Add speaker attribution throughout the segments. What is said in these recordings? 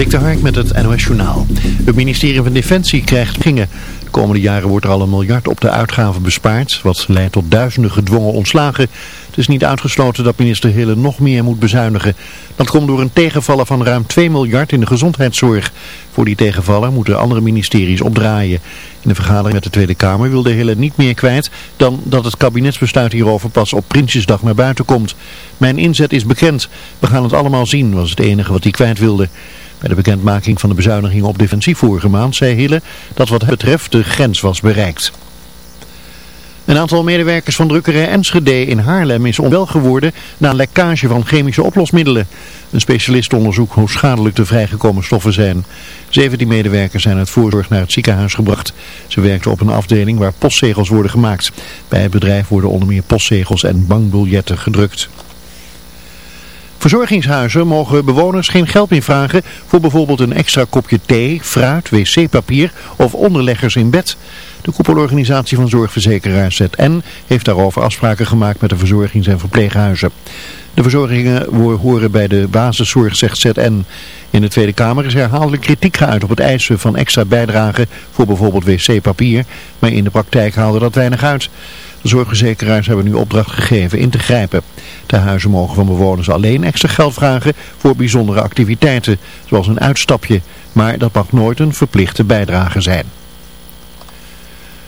Speaker 1: Dik de Hark met het NOS Journaal. Het ministerie van Defensie krijgt gingen. De komende jaren wordt er al een miljard op de uitgaven bespaard, wat leidt tot duizenden gedwongen ontslagen. Het is niet uitgesloten dat minister Hille nog meer moet bezuinigen. Dat komt door een tegenvaller van ruim 2 miljard in de gezondheidszorg. Voor die tegenvaller moeten andere ministeries opdraaien. In de vergadering met de Tweede Kamer wilde Hille niet meer kwijt dan dat het kabinetsbesluit hierover pas op Prinsjesdag naar buiten komt. Mijn inzet is bekend. We gaan het allemaal zien, was het enige wat hij kwijt wilde. Bij de bekendmaking van de bezuinigingen op defensief vorige maand zei Hille dat wat betreft de grens was bereikt. Een aantal medewerkers van drukkerij Enschede in Haarlem is onwel geworden na een lekkage van chemische oplosmiddelen. Een specialist onderzoekt hoe schadelijk de vrijgekomen stoffen zijn. 17 medewerkers zijn uit voorzorg naar het ziekenhuis gebracht. Ze werkten op een afdeling waar postzegels worden gemaakt. Bij het bedrijf worden onder meer postzegels en bankbiljetten gedrukt. Verzorgingshuizen mogen bewoners geen geld meer vragen voor bijvoorbeeld een extra kopje thee, fruit, wc-papier of onderleggers in bed. De koepelorganisatie van zorgverzekeraar ZN heeft daarover afspraken gemaakt met de verzorgings- en verpleeghuizen. De verzorgingen horen bij de basiszorg, zegt ZN. In de Tweede Kamer is herhaaldelijk kritiek geuit op het eisen van extra bijdragen voor bijvoorbeeld wc-papier, maar in de praktijk haalde dat weinig uit. De zorgverzekeraars hebben nu opdracht gegeven in te grijpen. De huizen mogen van bewoners alleen extra geld vragen voor bijzondere activiteiten, zoals een uitstapje. Maar dat mag nooit een verplichte bijdrage zijn.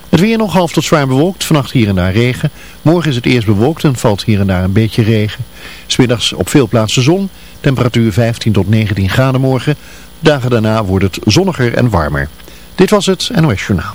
Speaker 1: Het weer nog half tot zwaar bewolkt, vannacht hier en daar regen. Morgen is het eerst bewolkt en valt hier en daar een beetje regen. Smiddags op veel plaatsen zon, temperatuur 15 tot 19 graden morgen. Dagen daarna wordt het zonniger en warmer. Dit was het NOS Journaal.